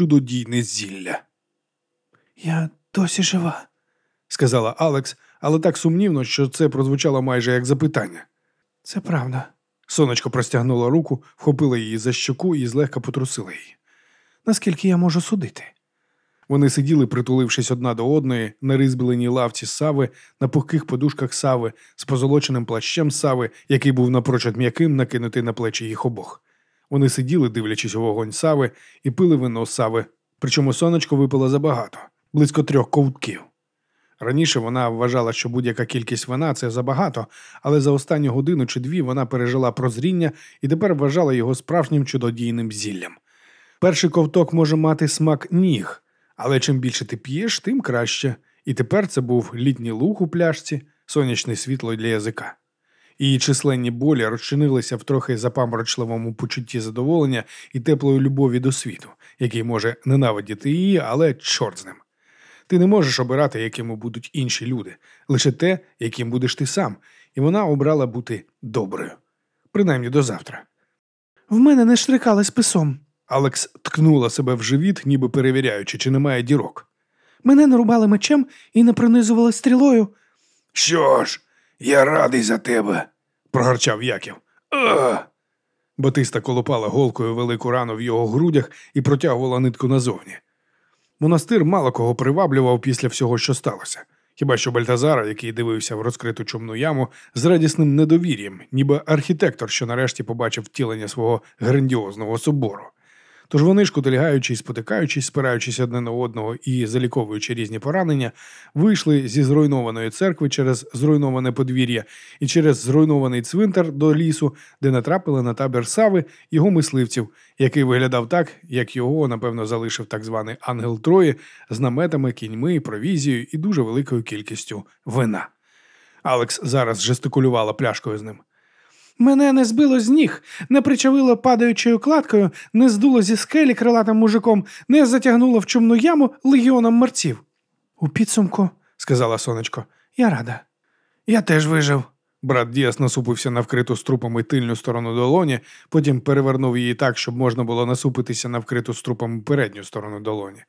чудодійне зілля. Я досі жива, сказала Алекс, але так сумнівно, що це прозвучало майже як запитання. Це правда. Сонечко простягнула руку, вхопила її за щоку і злегка потрусила її. Наскільки я можу судити? Вони сиділи, притулившись одна до одної, на ризбленій лавці сави, на пухких подушках сави, з позолоченим плащем сави, який був напрочуд м'яким, накинутий на плечі їх обох. Вони сиділи, дивлячись у вогонь сави, і пили вино сави, причому сонечко випило забагато, близько трьох ковтків. Раніше вона вважала, що будь-яка кількість вина це забагато, але за останню годину чи дві вона пережила прозріння і тепер вважала його справжнім чудодійним зіллям. Перший ковток може мати смак ніг, але чим більше ти п'єш, тим краще. І тепер це був літній луг у пляшці, сонячне світло для язика. Її численні болі розчинилися в трохи запаморочливому почутті задоволення і теплої любові до світу, який може ненавидіти її, але чорт з ним. Ти не можеш обирати, якими будуть інші люди, лише те, яким будеш ти сам, і вона обрала бути доброю. Принаймні до завтра. В мене не штрикали списом. Алекс ткнула себе в живіт, ніби перевіряючи, чи немає дірок. Мене нарубали мечем і не пронизували стрілою. Що ж, я радий за тебе, прогорчав Яків. Ах! Батиста колопала голкою велику рану в його грудях і протягувала нитку назовні. Монастир мало кого приваблював після всього, що сталося. Хіба що Бальтазара, який дивився в розкриту чумну яму з радісним недовір'ям, ніби архітектор, що нарешті побачив втілення свого грандіозного собору. Тож вони, шкутильгаючись, спотикаючись, спираючись одне на одного і заліковуючи різні поранення, вийшли зі зруйнованої церкви через зруйноване подвір'я і через зруйнований цвинтар до лісу, де натрапили на табір Сави його мисливців, який виглядав так, як його, напевно, залишив так званий ангел Трої з наметами, кіньми, провізією і дуже великою кількістю вина. Алекс зараз жестикулювала пляшкою з ним. Мене не збило з ніг, не причавило падаючою кладкою, не здуло зі скелі крилатим мужиком, не затягнуло в чумну яму легіоном мерців. У підсумку, сказала сонечко, я рада. Я теж вижив. Брат Діас насупився на вкриту струпами тильну сторону долоні, потім перевернув її так, щоб можна було насупитися на вкриту струпами передню сторону долоні.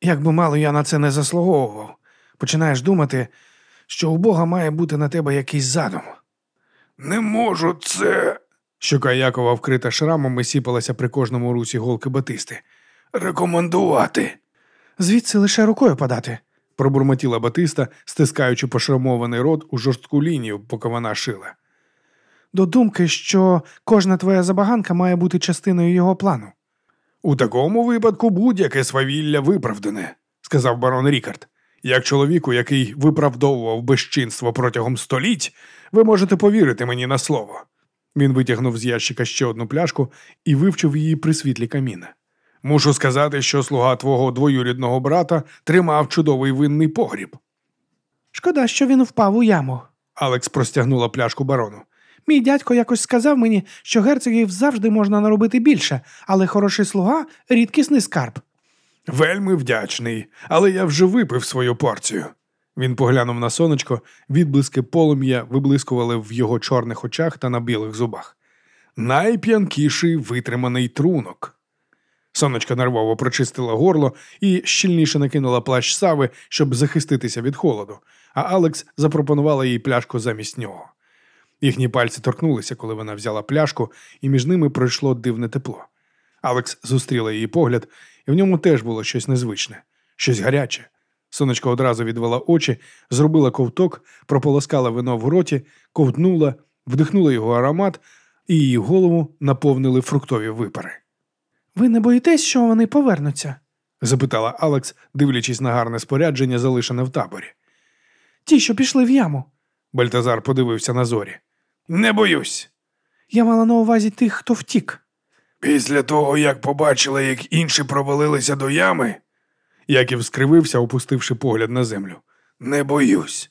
Як би мало я на це не заслуговував. Починаєш думати, що у Бога має бути на тебе якийсь задум. Не можу це. Щока Якова, вкрита шрамом, і сіпалася при кожному русі голки Батисти. Рекомендувати. Звідси лише рукою подати, пробурмотіла Батиста, стискаючи пошрамований рот у жорстку лінію, поки вона шила. До думки, що кожна твоя забаганка має бути частиною його плану. У такому випадку будь-яке свавілля виправдане, сказав барон Рікард. Як чоловіку, який виправдовував безчинство протягом століть, ви можете повірити мені на слово. Він витягнув з ящика ще одну пляшку і вивчив її при світлі каміна. Мушу сказати, що слуга твого двоюрідного брата тримав чудовий винний погріб. Шкода, що він впав у яму. Алекс простягнула пляшку барону. Мій дядько якось сказав мені, що герцогів завжди можна наробити більше, але хороший слуга рідкісний скарб. Вельми вдячний, але я вже випив свою порцію. Він поглянув на сонечко, відблиски полум'я виблискували в його чорних очах та на білих зубах. Найп'янкіший витриманий трунок. Сонечка нервово прочистила горло і щільніше накинула плащ сави, щоб захиститися від холоду, а Алекс запропонувала їй пляшку замість нього. Їхні пальці торкнулися, коли вона взяла пляшку, і між ними пройшло дивне тепло. Алекс зустріла її погляд, і в ньому теж було щось незвичне, щось гаряче. Сонечко одразу відвела очі, зробила ковток, прополоскала вино в роті, ковтнула, вдихнула його аромат, і її голову наповнили фруктові випари. Ви не боїтесь, що вони повернуться? запитала Алекс, дивлячись на гарне спорядження, залишене в таборі. Ті, що пішли в яму. Бальтазар подивився на зорі. Не боюсь. Я мала на увазі тих, хто втік. Після того, як побачила, як інші провалилися до ями, Яків скривився, опустивши погляд на землю. Не боюсь.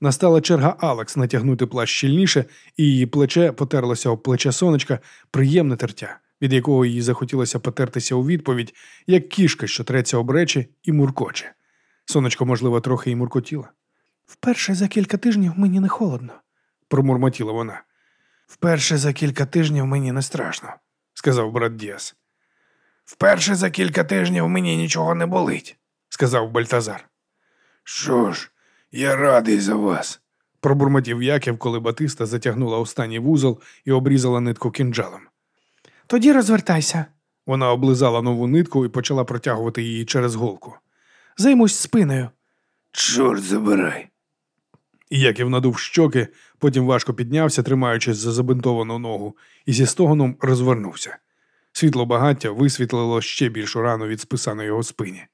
Настала черга Алекс натягнути плащ щільніше, і її плече потерлося об плече сонечка, приємне тертя, від якого їй захотілося потертися у відповідь, як кішка, що треться об речі, і муркоче. Сонечко, можливо, трохи і муркотіла. Вперше за кілька тижнів мені не холодно, промурмотіла вона. Вперше за кілька тижнів мені не страшно, сказав брат Діас. Вперше за кілька тижнів мені нічого не болить. сказав Бальтазар. Що ж, я радий за вас. Пробурмотів Яків, коли Батиста затягнула останній вузол і обрізала нитку кінджалом. Тоді розвертайся. Вона облизала нову нитку і почала протягувати її через голку. Займусь спиною. Чорт забирай. Яків надув щоки, потім важко піднявся, тримаючись за забинтовану ногу, і зі стогоном розвернувся. Світло багаття висвітлило ще більшу рану від списа на його спині.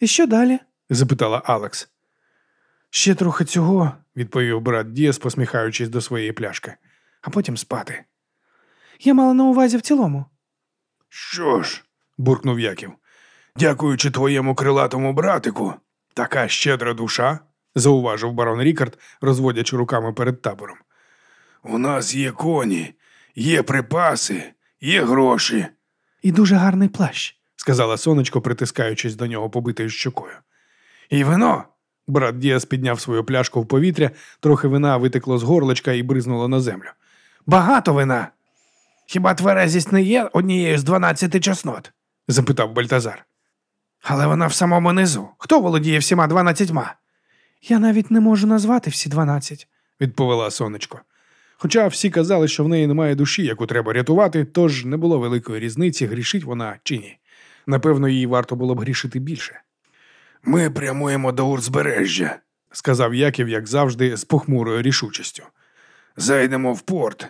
І що далі? запитала Алекс. Ще трохи цього, відповів брат Діас, посміхаючись до своєї пляшки, а потім спати. Я мала на увазі в цілому. Що ж, буркнув Яків. дякуючи твоєму крилатому братику, Така щедра душа, зауважив барон Рікард, розводячи руками перед табором. у нас є коні, є припаси, є гроші. І дуже гарний плащ. сказала сонечко, притискаючись до нього побитою щокою. І вино. Брат Діас підняв свою пляшку в повітря, трохи вина витекло з горлечка і бризнуло на землю. Багато вина. Хіба тверезість не є однією з дванадцяти чеснот? запитав Бальтазар. Але вона в самому низу. Хто володіє всіма дванадцятьма? Я навіть не можу назвати всі дванадцять. відповіла сонечко. Хоча всі казали, що в неї немає душі, яку треба рятувати, тож не було великої різниці, грішить вона чи ні. Напевно, їй варто було б грішити більше, Ми прямуємо до узбережжя. сказав Яків, як завжди, з похмурою рішучістю. Зайдемо в порт.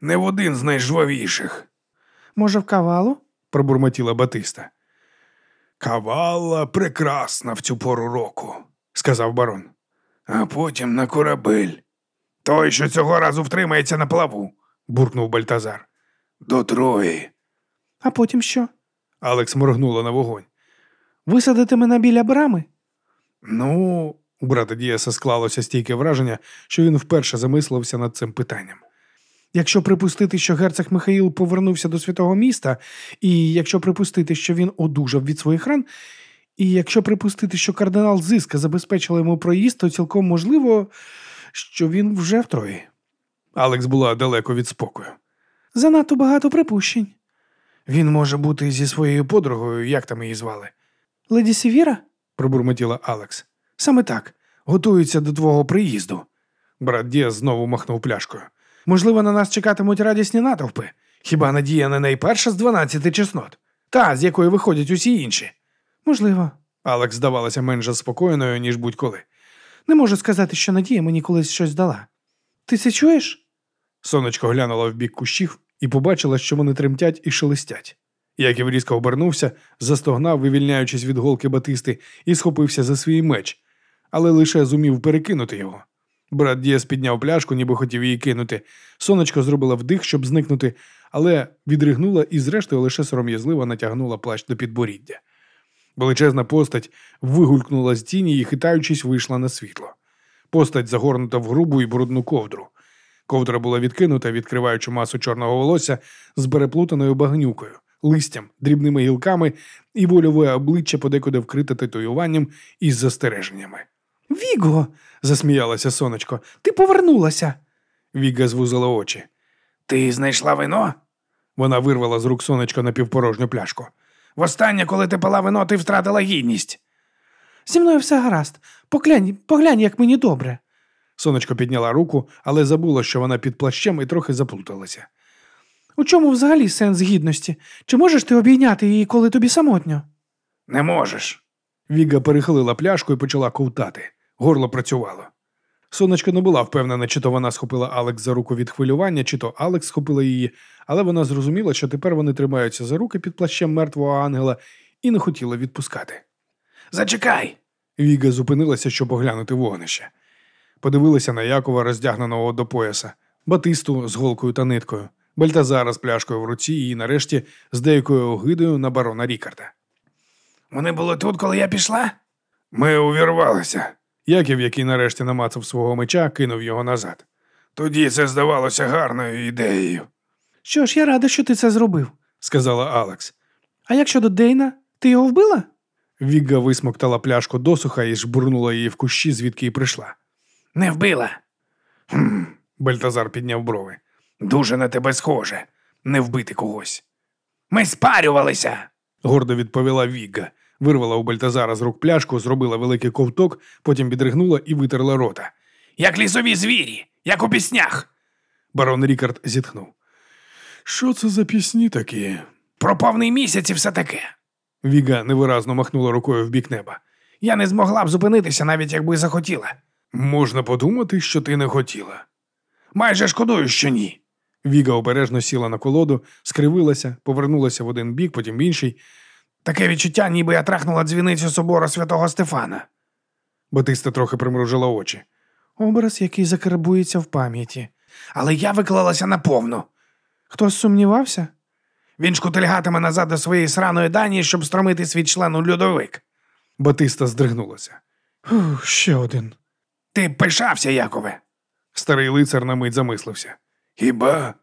Не в один з найжвавіших. Може, в кавалу? пробурмотіла Батиста, Кавала прекрасна в цю пору року, сказав барон. а потім на корабель. Той, що цього разу втримається на плаву. буркнув Бальтазар. До Трої. А потім що? Алекс моргнула на вогонь. Висадити мене біля брами? Ну, у брата Діаса склалося стійке враження, що він вперше замислився над цим питанням. Якщо припустити, що герцог Михаїл повернувся до святого міста, і якщо припустити, що він одужав від своїх ран, і якщо припустити, що кардинал Зиска забезпечила йому проїзд, то цілком можливо, що він вже в Трої. Алекс була далеко від спокою. Занадто багато припущень. Він може бути зі своєю подругою, як там її звали. Леді Сівіра? пробурмотіла Алекс. Саме так. Готується до твого приїзду. Брат Діас знову махнув пляшкою. Можливо, на нас чекатимуть радісні натовпи. Хіба надія не найперша з дванадцяти чеснот? Та, з якої виходять усі інші. Можливо. Алекс здавалася менш заспокоєною, ніж будь-коли. Не можу сказати, що Надія мені колись щось дала. Ти це чуєш? Сонечко глянула в бік кущів і побачила, що вони тремтять і шелестять. Яків різко обернувся, застогнав, вивільняючись від голки батисти, і схопився за свій меч, але лише зумів перекинути його. Брат Діас підняв пляшку, ніби хотів її кинути. Сонечко зробила вдих, щоб зникнути, але відригнула і, зрештою, лише сором'язливо натягнула плащ до підборіддя. Величезна постать вигулькнула з тіні і, хитаючись, вийшла на світло. Постать загорнута в грубу і брудну ковдру. Ковдра була відкинута, відкриваючи масу чорного волосся з переплутаною багнюкою, листям, дрібними гілками і вольове обличчя подекуди вкрите татуюванням із застереженнями. Віго, Засміялася сонечко. ти повернулася. Віга звузила очі. Ти знайшла вино? Вона вирвала з рук сонечко напівпорожню пляшку. Востаннє, коли ти пила вино, ти втратила гідність. Зі мною все гаразд. Поглянь, поглянь, як мені добре. Сонечко підняла руку, але забула, що вона під плащем і трохи заплуталася. У чому взагалі сенс гідності? Чи можеш ти обійняти її, коли тобі самотньо? Не можеш. Віга перехилила пляшку і почала ковтати. Горло працювало. Сонечко не була впевнена, чи то вона схопила Алекс за руку від хвилювання, чи то Алекс схопила її, але вона зрозуміла, що тепер вони тримаються за руки під плащем мертвого ангела і не хотіла відпускати. Зачекай. Віга зупинилася, щоб оглянути вогнище. Подивилася на Якова, роздягненого до пояса, Батисту з голкою та ниткою, Бальтазара з пляшкою в руці і, нарешті, з деякою огидою на барона Рікарда. Вони були тут, коли я пішла? Ми увірвалися. Яків, який нарешті намацав свого меча, кинув його назад. Тоді це здавалося гарною ідеєю. Що ж, я рада, що ти це зробив. сказала Алекс. А як щодо Дейна, ти його вбила? Вігга висмоктала пляшку досуха і жбурнула її в кущі, звідки й прийшла. Не вбила. Хм, Бальтазар підняв брови. дуже на тебе схоже. Не вбити когось. Ми спарювалися. гордо відповіла Вігга. Вирвала у Бальтазара з рук пляшку, зробила великий ковток, потім відригнула і витерла рота. Як лісові звірі, як у піснях. Барон Рікард зітхнув. Що це за пісні такі? Про повний місяць і все таке. Віга невиразно махнула рукою в бік неба. Я не змогла б зупинитися, навіть якби захотіла. Можна подумати, що ти не хотіла. Майже шкодую, що ні. Віга обережно сіла на колоду, скривилася, повернулася в один бік, потім в інший. Таке відчуття, ніби я трахнула дзвіницю собору святого Стефана. Батиста трохи примружила очі. Образ, який закарбується в пам'яті. Але я виклалася наповну. Хтось сумнівався? Він шкутильгатиме назад до своєї сраної дані, щоб стромити свій член у льодовик. Батиста здригнулася. Фух, ще один. Ти пишався, Якове. Старий лицар на мить замислився. Хіба?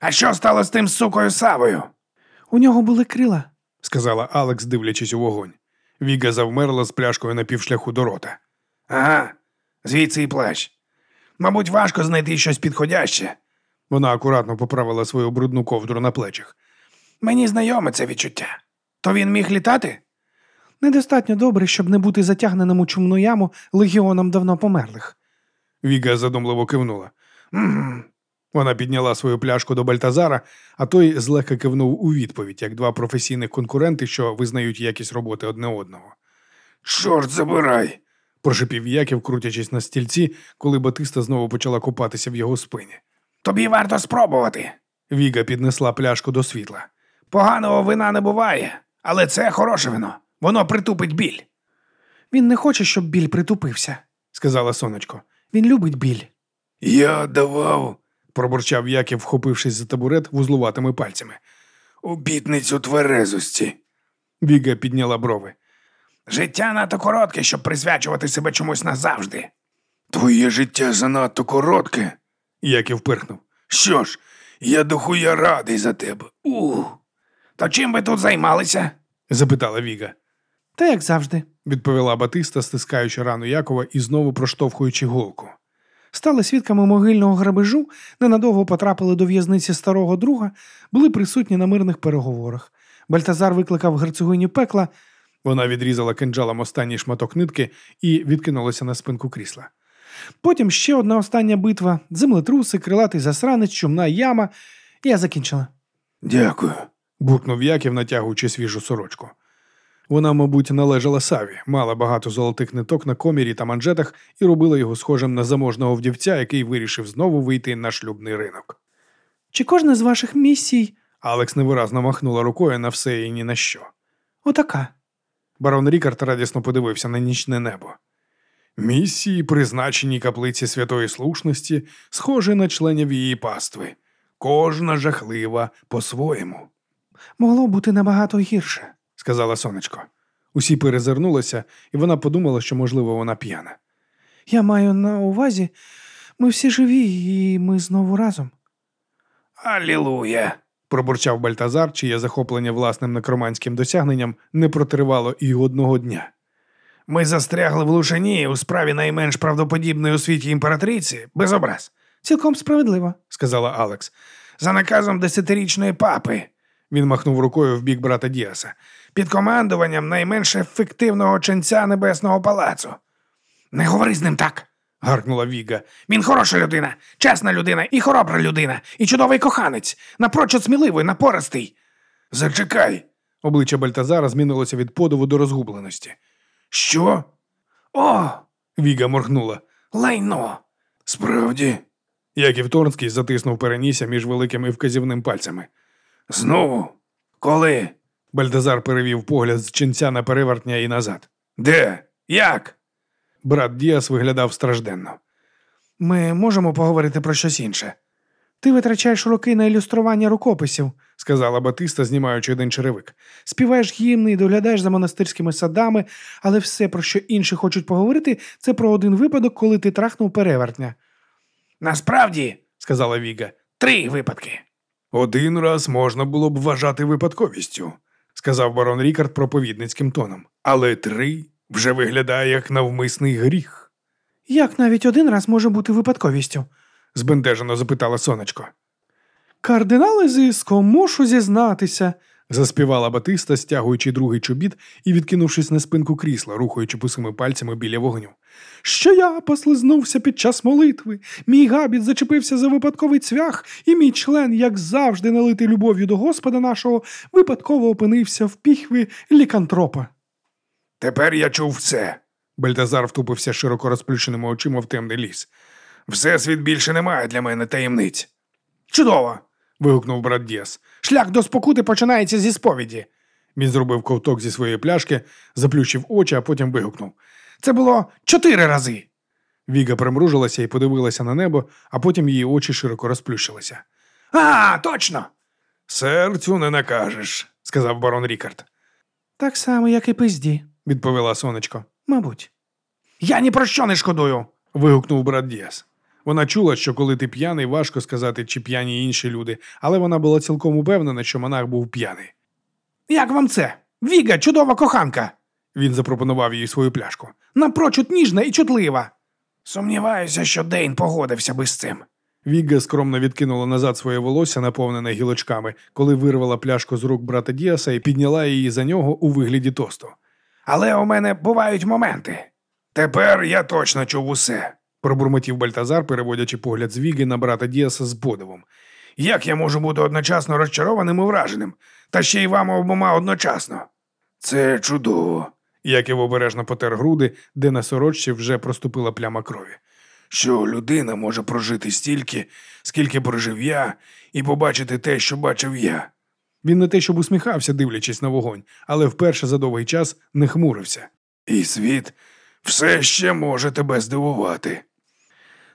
А що стало з тим сукою Савою? У нього були крила. Сказала Алекс, дивлячись у вогонь. Віга завмерла з пляшкою на півшляху до рота. Ага, звідси і плащ. Мабуть, важко знайти щось підходяще. Вона акуратно поправила свою брудну ковдру на плечах. Мені знайоме це відчуття. То він міг літати? Недостатньо добре, щоб не бути затягненим у чумну яму легіоном давно померлих. Віга задумливо кивнула. Угу. Вона підняла свою пляшку до Бальтазара, а той злегка кивнув у відповідь, як два професійних конкуренти, що визнають якість роботи одне одного. Чорт забирай. Прошипів Яків, крутячись на стільці, коли Батиста знову почала купатися в його спині. Тобі варто спробувати. Віга піднесла пляшку до світла. Поганого вина не буває, але це хороше вино. Воно притупить біль. Він не хоче, щоб біль притупився. сказала сонечко. Він любить біль. Я давав, пробурчав Яків, вхопившись за табурет вузлуватими пальцями. Обітницю тверезості. Віга підняла брови. Життя надто коротке, щоб присвячувати себе чомусь назавжди. Твоє життя занадто коротке. Яків пирхнув. Що ж, я дохуя радий за тебе. У. То чим ви тут займалися? запитала Віга. Та як завжди. Відповіла Батиста, стискаючи рану Якова і знову проштовхуючи голку. Стали свідками могильного грабежу, ненадовго потрапили до в'язниці старого друга, були присутні на мирних переговорах. Бальтазар викликав герцогиню пекла. Вона відрізала кинджалом останній шматок нитки і відкинулася на спинку крісла. Потім ще одна остання битва, землетруси, крилатий засранець, чумна яма. Я закінчила. Дякую, буркнув Яків, натягуючи свіжу сорочку. Вона, мабуть, належала Саві, мала багато золотих ниток на комірі та манжетах і робила його схожим на заможного вдівця, який вирішив знову вийти на шлюбний ринок. Чи кожна з ваших місій Алекс невиразно махнула рукою на все і ні на що. отака? Барон Рікард радісно подивився на нічне небо. Місії, призначені каплиці святої слушності, схожі на членів її пастви. Кожна жахлива по-своєму, Могло бути набагато гірше. Сказала сонечко. Усі перезирнулися, і вона подумала, що, можливо, вона п'яна. Я маю на увазі, ми всі живі, і ми знову разом. Алілуя. Пробурчав Бальтазар, чиє захоплення власним некроманським досягненням не протривало і одного дня. Ми застрягли в лушані у справі найменш правдоподібної у світі імператриці, без образ, Цілком справедливо. сказала Алекс. за наказом десятирічної папи, Він махнув рукою в бік брата Діаса. під командуванням найменш ефективного ченця Небесного палацу. Не говори з ним так. гаркнула Віга. Він хороша людина, чесна людина і хоробра людина, і чудовий коханець, напрочуд сміливий, напористий. Зачекай. Обличчя Бальтазара змінилося від подиву до розгубленості. Що? О, Віга моргнула. лайно. Справді. Яків Торнський затиснув перенісся між великим і вказівним пальцями. Знову? Коли? Бальтазар перевів погляд з ченця на перевертня і назад. Де? Як? Брат Діас виглядав стражденно. Ми можемо поговорити про щось інше. Ти витрачаєш роки на ілюстрування рукописів, сказала Батиста, знімаючи один черевик. співаєш гімни і доглядаєш за монастирськими садами, але все, про що інші хочуть поговорити, це про один випадок, коли ти трахнув перевертня. Насправді, сказала Віга. три випадки. Один раз можна було б вважати випадковістю, сказав барон Рікард проповідницьким тоном. Але три вже виглядає як навмисний гріх, Як навіть один раз може бути випадковістю? збентежено запитала сонечко. Кардинал Ізиско, мушу зізнатися, Заспівала Батиста, стягуючи другий чобіт і відкинувшись на спинку крісла, рухаючи пусими пальцями біля вогню. Що я послизнувся під час молитви, мій габіт зачепився за випадковий цвях, і мій член, як завжди, налитий любов'ю до Господа нашого, випадково опинився в піхві лікантропа. Тепер я чув все. Бальтазар втупився широко розплющеними очима в темний ліс. Всесвіт більше не має для мене таємниць. Чудово! Вигукнув брат Діас. Шлях до спокути починається зі сповіді. Він зробив ковток зі своєї пляшки, заплющив очі, а потім вигукнув. Це було чотири рази. Віга примружилася і подивилася на небо, а потім її очі широко розплющилися. А, точно! Серцю не накажеш, сказав барон Рікард. Так само, як і пизді, відповіла сонечко. мабуть. Я ні про що не шкодую. вигукнув брат Діас. Вона чула, що коли ти п'яний, важко сказати, чи п'яні інші люди, але вона була цілком упевнена, що монах був п'яний. Як вам це? Віга, чудова коханка. Він запропонував їй свою пляшку. Напрочуд ніжна і чутлива. Сумніваюся, що Дейн погодився би з цим. Вігга скромно відкинула назад своє волосся, наповнене гілочками, коли вирвала пляшку з рук брата Діаса і підняла її за нього у вигляді тосту. Але у мене бувають моменти. Тепер я точно чув усе. Пробурмотів Бальтазар, переводячи погляд з Віги на брата Діаса з подивом. Як я можу бути одночасно розчарованим і враженим, та ще й вам обома одночасно? Це чудово. Яків обережно потер груди, де на сорочці вже проступила пляма крові. Що людина може прожити стільки, скільки прожив я, і побачити те, що бачив я. Він не те, щоб усміхався, дивлячись на вогонь, але вперше за довгий час не хмурився. І світ все ще може тебе здивувати.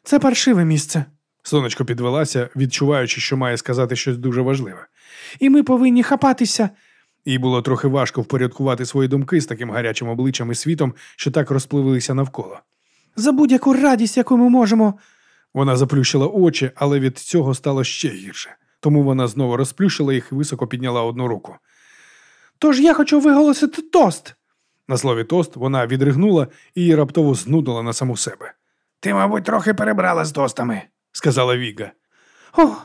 Це паршиве місце. Сонечко підвелася, відчуваючи, що має сказати щось дуже важливе. І ми повинні хапатися. Їй було трохи важко впорядкувати свої думки з таким гарячим обличчям і світом, що так розпливилися навколо. За будь-яку радість, яку ми можемо. Вона заплющила очі, але від цього стало ще гірше. Тому вона знову розплющила їх і високо підняла одну руку. Тож я хочу виголосити тост. На слові тост вона відригнула і її раптово знудила на саму себе. Ти, мабуть, трохи перебрала з тостами. сказала Віга. О,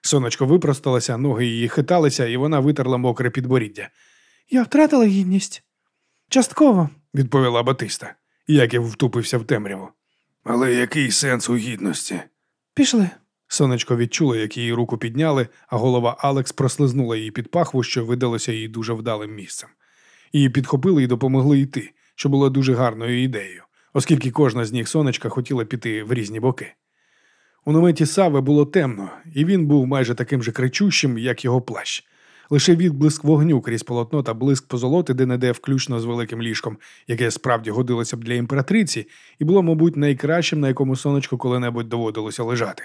Сонечко випросталося, ноги її хиталися, і вона витерла мокре підборіддя. я втратила гідність. Частково. Відповіла Батиста. Яків втупився в темряву. Але який сенс у гідності? Пішли. Сонечко відчуло, як її руку підняли, а голова Алекс прослизнула її під пахву, що видалося їй дуже вдалим місцем. Її підхопили і допомогли йти, що було дуже гарною ідеєю, оскільки кожна з них сонечка хотіла піти в різні боки. У наметі Сави було темно, і він був майже таким же кричущим, як його плащ. Лише відблиск вогню крізь полотно та блиск позолоти де-не-де включно з великим ліжком, яке справді годилося б для імператриці, і було, мабуть, найкращим, на якому сонечку коли-небудь доводилося лежати.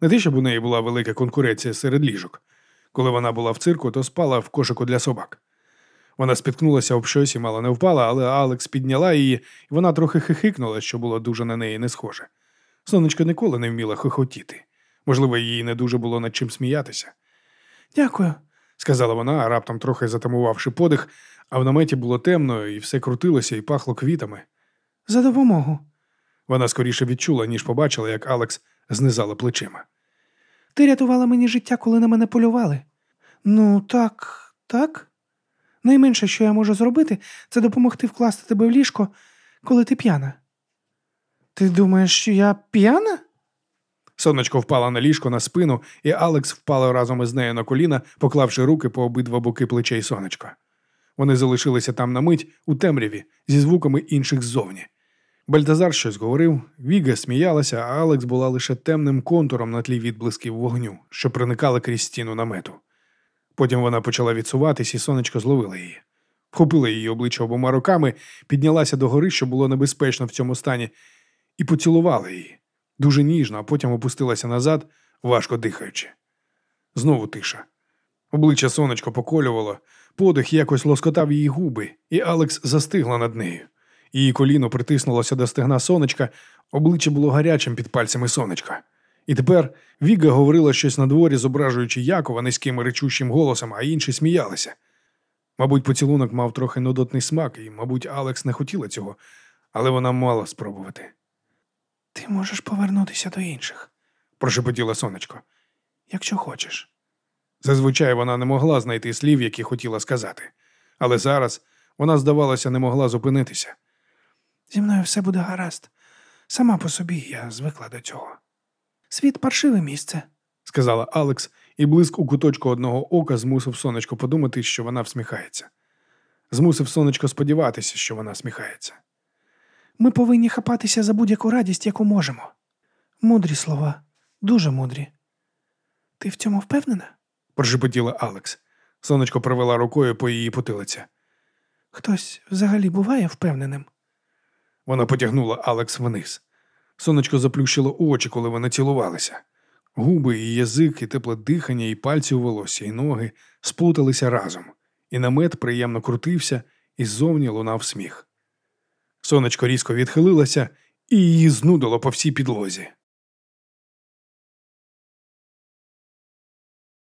Не те, щоб у неї була велика конкуренція серед ліжок. Коли вона була в цирку, то спала в кошику для собак. Вона спіткнулася об щось і мало не впала, але Алекс підняла її, і вона трохи хихикнула, що було дуже на неї не схоже. Сонечко ніколи не вміла хихотіти. Можливо, їй не дуже було над чим сміятися, Дякую. сказала вона, раптом трохи затамувавши подих, а в наметі було темно, і все крутилося і пахло квітами. За допомогу. Вона скоріше відчула, ніж побачила, як Алекс знизала плечима. Ти рятувала мені життя, коли на мене полювали. Ну, так, так. Найменше, що я можу зробити, це допомогти вкласти тебе в ліжко, коли ти п'яна. Ти думаєш, що я п'яна? Сонечко впала на ліжко на спину, і Алекс впала разом із нею на коліна, поклавши руки по обидва боки плечей сонечка. Вони залишилися там на мить у темряві зі звуками інших ззовні. Бальтазар щось говорив, Віга сміялася, а Алекс була лише темним контуром на тлі відблисків вогню, що проникали крізь стіну намету. Потім вона почала відсуватись, і сонечко зловила її. Вхопила її обличчя обома руками, піднялася до гори, що було небезпечно в цьому стані, і поцілувала її дуже ніжно, а потім опустилася назад, важко дихаючи. Знову тиша. Обличчя сонечко поколювало, подих якось лоскотав її губи, і Алекс застигла над нею. Її коліно притиснулося до стегна сонечка, обличчя було гарячим під пальцями сонечка. І тепер Віга говорила щось на дворі, зображуючи Якова низьким речущим голосом, а інші сміялися. Мабуть, поцілунок мав трохи нудотний смак, і, мабуть, Алекс не хотіла цього, але вона мала спробувати. Ти можеш повернутися до інших, Прошепотіла сонечко. якщо хочеш. Зазвичай вона не могла знайти слів, які хотіла сказати, але зараз вона, здавалося, не могла зупинитися. Зі мною все буде гаразд. Сама по собі я звикла до цього. Світ паршиве місце. сказала Алекс, і блиск у куточку одного ока змусив сонечко подумати, що вона всміхається. Змусив сонечко сподіватися, що вона сміхається. Ми повинні хапатися за будь-яку радість, яку можемо. Мудрі слова, дуже мудрі. Ти в цьому впевнена? прошепотіла Алекс. Сонечко провела рукою по її потилиці. Хтось взагалі буває впевненим. Вона потягнула Алекс вниз. Сонечко заплющило очі, коли вони цілувалися. Губи, і язик, і тепле дихання, і пальці у волосі, і ноги сплуталися разом, і намет приємно крутився, і ззовні лунав сміх. Сонечко різко відхилилося, і її знудило по всій підлозі.